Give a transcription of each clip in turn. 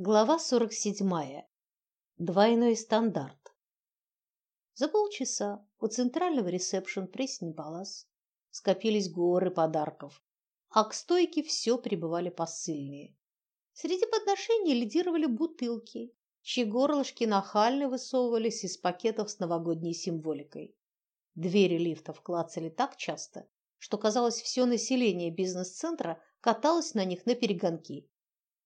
Глава 47. Двойной стандарт. За полчаса у центрального ресепшн Пресни Палас скопились горы подарков, а к стойке все прибывали посыльные. Среди подношений лидировали бутылки, чьи горлышки нахально высовывались из пакетов с новогодней символикой. Двери лифтов клацали так часто, что казалось, все население бизнес-центра каталось на них на перегонки.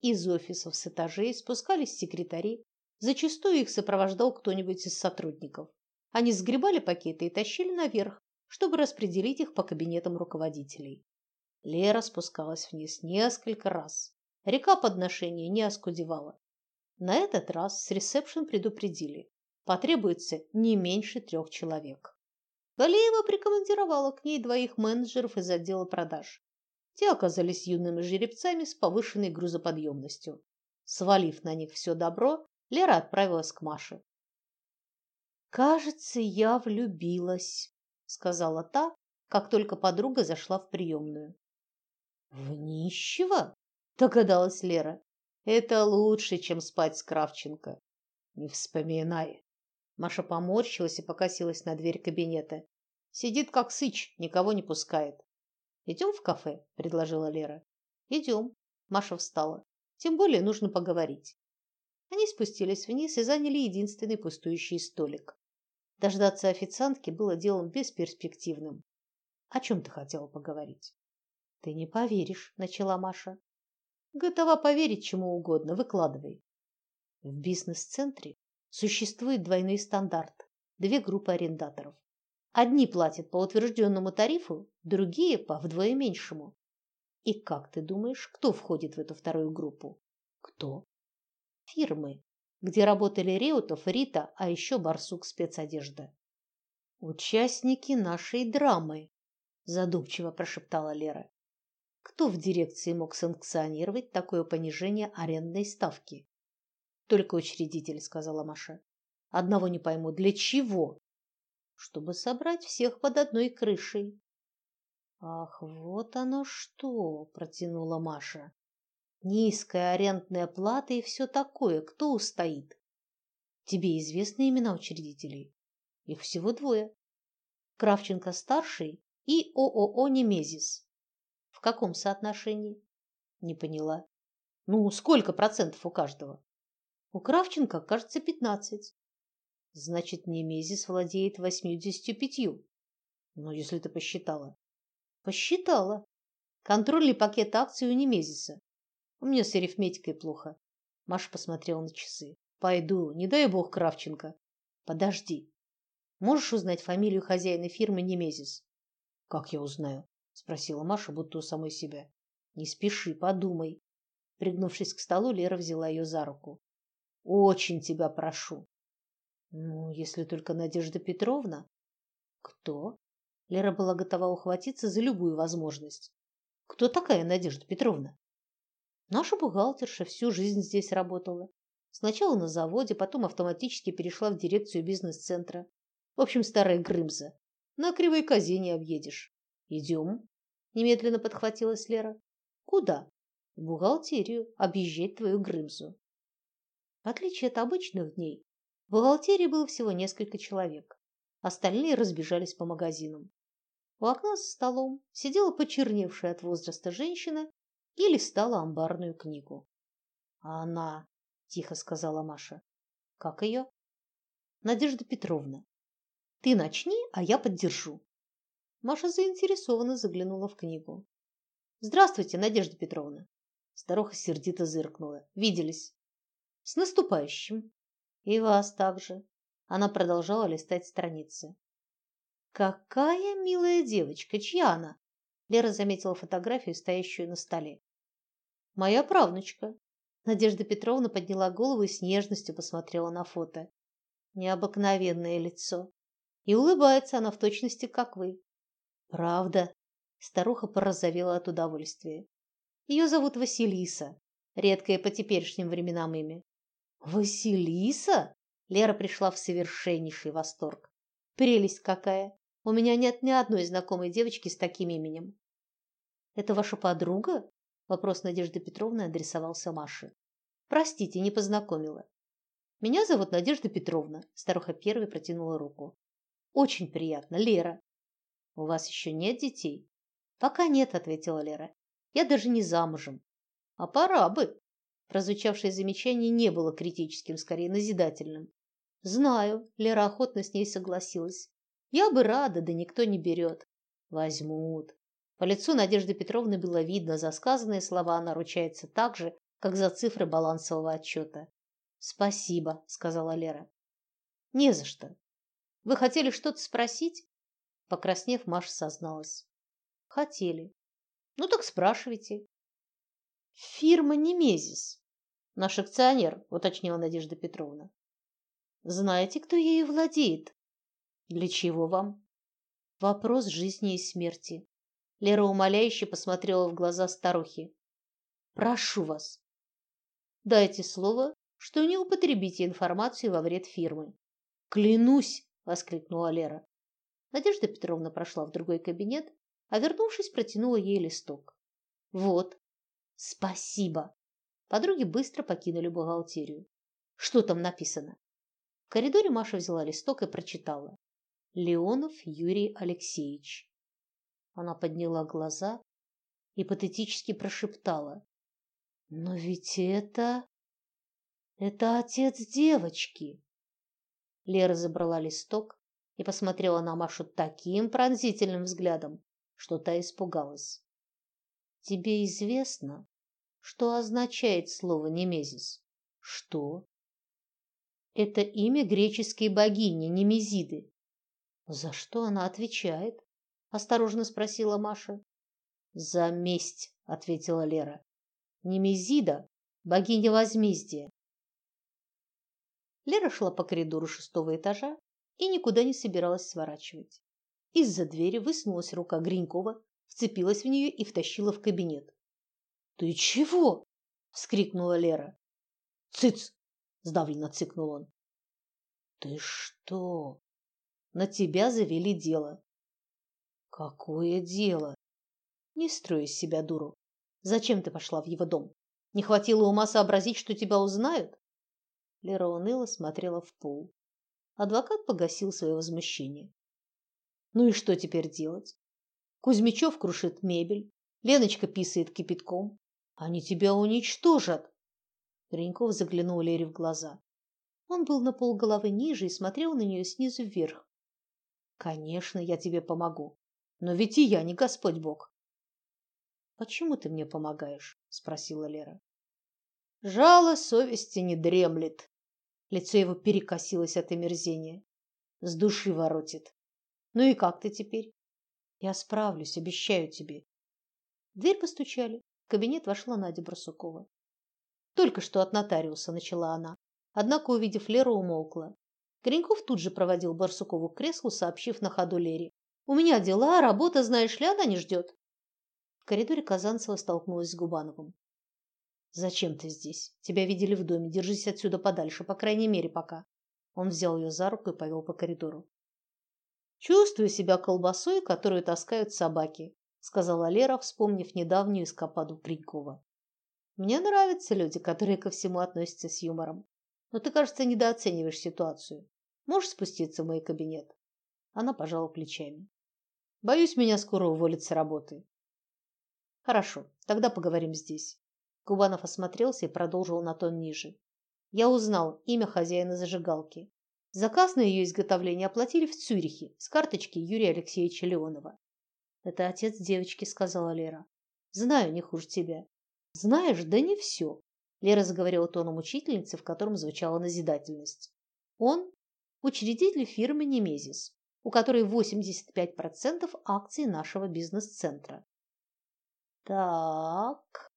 Из офисов с этажей спускались секретари, зачастую их сопровождал кто-нибудь из сотрудников. Они сгребали пакеты и тащили наверх, чтобы распределить их по кабинетам руководителей. Лера спускалась вниз несколько раз. Река подношений не оскудевала. На этот раз с ресепшн предупредили. Потребуется не меньше трех человек. Галеева прикомандировала к ней двоих менеджеров из отдела продаж. Те оказались юными жеребцами с повышенной грузоподъемностью. Свалив на них все добро, Лера отправилась к Маше. «Кажется, я влюбилась», — сказала та, как только подруга зашла в приемную. «В нищего?» — догадалась Лера. «Это лучше, чем спать с Кравченко». «Не вспоминай». Маша поморщилась и покосилась на дверь кабинета. Сидит как сыч, никого не пускает. Идем в кафе, предложила Лера. Идем. Маша встала. Тем более нужно поговорить. Они спустились вниз и заняли единственный пустующий столик. Дождаться официантки было делом бесперспективным. О чем ты хотела поговорить? Ты не поверишь, начала Маша. Готова поверить чему угодно, выкладывай. В бизнес-центре существует двойной стандарт. Две группы арендаторов. Одни платят по утвержденному тарифу, другие по вдвое меньшему. И как ты думаешь, кто входит в эту вторую группу? Кто? Фирмы, где работали Реутов, Рита, а еще Барсук спецодежда. Участники нашей драмы, задумчиво прошептала Лера. Кто в дирекции мог санкционировать такое понижение арендной ставки? Только учредитель, сказала Маша. Одного не пойму, для чего? Чтобы собрать всех под одной крышей. Ах, вот оно что, протянула Маша. Низкая арендная плата и все такое. Кто устоит? Тебе известны имена учредителей? Их всего двое. Кравченко старший и ООО Немезис. В каком соотношении? Не поняла. Ну, сколько процентов у каждого? У Кравченко, кажется, пятнадцать. Значит, Немезис владеет восьмидесятью пятью. Ну, если ты посчитала. Посчитала. Контрольный пакет акций у Немезиса. У меня с арифметикой плохо. Маша посмотрела на часы. Пойду, не дай бог Кравченко. Подожди. Можешь узнать фамилию хозяина фирмы Немезис? Как я узнаю? спросила Маша, будто у самой себя. Не спеши, подумай. Пригнувшись к столу, Лера взяла ее за руку. Очень тебя прошу. Ну, если только Надежда Петровна. Кто? Лера была готова ухватиться за любую возможность. Кто такая Надежда Петровна? Наша бухгалтерша всю жизнь здесь работала. Сначала на заводе, потом автоматически перешла в дирекцию бизнес-центра. В общем, старая Грымза. На кривой козе не объедешь. Идем. Немедленно подхватилась Лера. Куда? В бухгалтерию, объезжать твою Грымзу. В отличие от обычных дней, в бухгалтерии было всего несколько человек. Остальные разбежались по магазинам. У окна за столом сидела почерневшая от возраста женщина и листала амбарную книгу. А она, тихо сказала Маша. Как ее? Надежда Петровна. Ты начни, а я поддержу. Маша заинтересованно заглянула в книгу. Здравствуйте, Надежда Петровна. Старуха сердито зыркнула. Виделись. С наступающим. И вас также. Она продолжала листать страницы. Какая милая девочка, чья она? Лера заметила фотографию, стоящую на столе. Моя правнучка. Надежда Петровна подняла голову и с нежностью посмотрела на фото. Необыкновенное лицо. И улыбается она в точности, как вы. Правда? Старуха порозовела от удовольствия. Ее зовут Василиса, редкое по теперешним временам имя. Василиса? Лера пришла в совершеннейший восторг. Прелесть какая! У меня нет ни одной знакомой девочки с таким именем. Это ваша подруга? Вопрос Надежды Петровны адресовался Маше. Простите, не познакомила. Меня зовут Надежда Петровна. Старуха первой протянула руку. Очень приятно, Лера. У вас еще нет детей? Пока нет, ответила Лера. Я даже не замужем. А пора бы. Прозвучавшее замечание не было критическим, скорее назидательным. Знаю, Лера охотно с ней согласилась. Я бы рада, да никто не берет. Возьмут. По лицу Надежды Петровны было видно, за сказанные слова она ручается так же, как за цифры балансового отчета. Спасибо, сказала Лера. Не за что. Вы хотели что-то спросить? Покраснев, Маша созналась. Хотели. Ну так спрашивайте. Фирма Немезис. Наш акционер, уточнила Надежда Петровна. Знаете, кто ею владеет? Для чего вам? Вопрос жизни и смерти. Лера умоляюще посмотрела в глаза старухи. Прошу вас, дайте слово, что не употребите информацию во вред фирмы. Клянусь, воскликнула Лера. Надежда Петровна прошла в другой кабинет, а вернувшись, протянула ей листок. Вот. Спасибо. Подруги быстро покинули бухгалтерию. Что там написано? В коридоре Маша взяла листок и прочитала. Леонов Юрий Алексеевич. Она подняла глаза и патетически прошептала: "Но ведь это это отец девочки". Лера забрала листок и посмотрела на Машу таким пронзительным взглядом, что та испугалась. Тебе известно, что означает слово немезис? Что? Это имя греческой богини Немезиды. За что она отвечает? осторожно спросила Маша. За месть, ответила Лера. Немезида богиня возмездия. Лера шла по коридору шестого этажа и никуда не собиралась сворачивать. Из-за двери высунулась рука Гринькова, вцепилась в нее и втащила в кабинет. "Ты чего?" вскрикнула Лера. "Цыц!" сдавленно цыкнул он. "Ты что? На тебя завели дело. Какое дело? Не строй из себя дуру. Зачем ты пошла в его дом? Не хватило ума сообразить, что тебя узнают? Лера уныло смотрела в пол. Адвокат погасил свое возмущение. Ну и что теперь делать? Кузьмичев крушит мебель, Леночка писает кипятком. Они тебя уничтожат. Гриньков заглянул Лере в глаза. Он был на полголовы ниже и смотрел на нее снизу вверх. Конечно, я тебе помогу. Но ведь и я не Господь Бог. Почему ты мне помогаешь? спросила Лера. Жало совести не дремлет. Лицо его перекосилось от омерзения. С души воротит. Ну и как ты теперь? Я справлюсь, обещаю тебе. В дверь постучали. В кабинет вошла Надя Барсукова. Только что от нотариуса начала она, однако, увидев Леру, умолкла. Гриньков тут же проводил Барсукову к креслу, сообщив на ходу Лере: "У меня дела, работа, знаешь ли, она не ждет». В коридоре Казанцева столкнулась с Губановым. "Зачем ты здесь? Тебя видели в доме. Держись отсюда подальше, по крайней мере, пока". Он взял ее за руку и повел по коридору. "Чувствую себя колбасой, которую таскают собаки", сказала Лера, вспомнив недавнюю эскападу Гринькова. "Мне нравятся люди, которые ко всему относятся с юмором. Но ты, кажется, недооцениваешь ситуацию. Можешь спуститься в мой кабинет? Она пожала плечами. Боюсь, меня скоро уволят с работы. Хорошо, тогда поговорим здесь. Кубанов осмотрелся и продолжил на тон ниже. Я узнал имя хозяина зажигалки. Заказ на ее изготовление оплатили в Цюрихе с карточки Юрия Алексеевича Леонова. Это отец девочки, сказала Лера. Знаю, не хуже тебя. Знаешь, да не все. Лера заговорила тоном учительницы, в котором звучала назидательность. Он учредитель фирмы Немезис, у которой 85% акций нашего бизнес-центра. Так.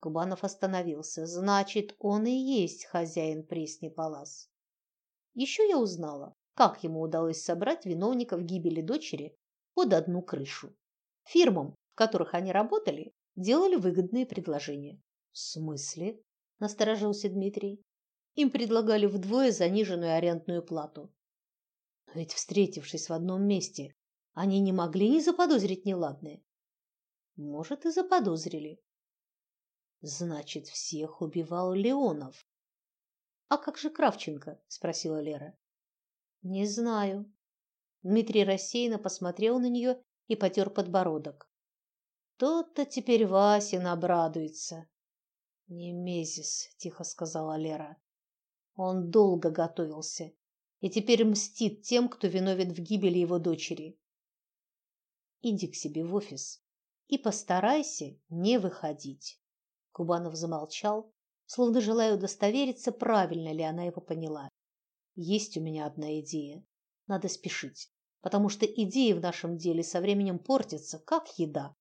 Кубанов остановился. Значит, он и есть хозяин Пресни Палас. Еще я узнала, как ему удалось собрать виновников гибели дочери под одну крышу. Фирмам, в которых они работали, делали выгодные предложения. В смысле? насторожился Дмитрий. Им предлагали вдвое заниженную арендную плату. Но ведь встретившись в одном месте, они не могли не заподозрить неладное. Может, и заподозрили. Значит, всех убивал Леонов. А как же Кравченко? спросила Лера. Не знаю. Дмитрий рассеянно посмотрел на нее и потер подбородок. Тот-то теперь Васин обрадуется. Немезис, тихо сказала Лера. Он долго готовился и теперь мстит тем, кто виновен в гибели его дочери. Иди к себе в офис и постарайся не выходить. Кубанов замолчал, словно желая удостовериться, правильно ли она его поняла. Есть у меня одна идея. Надо спешить, потому что идеи в нашем деле со временем портятся, как еда.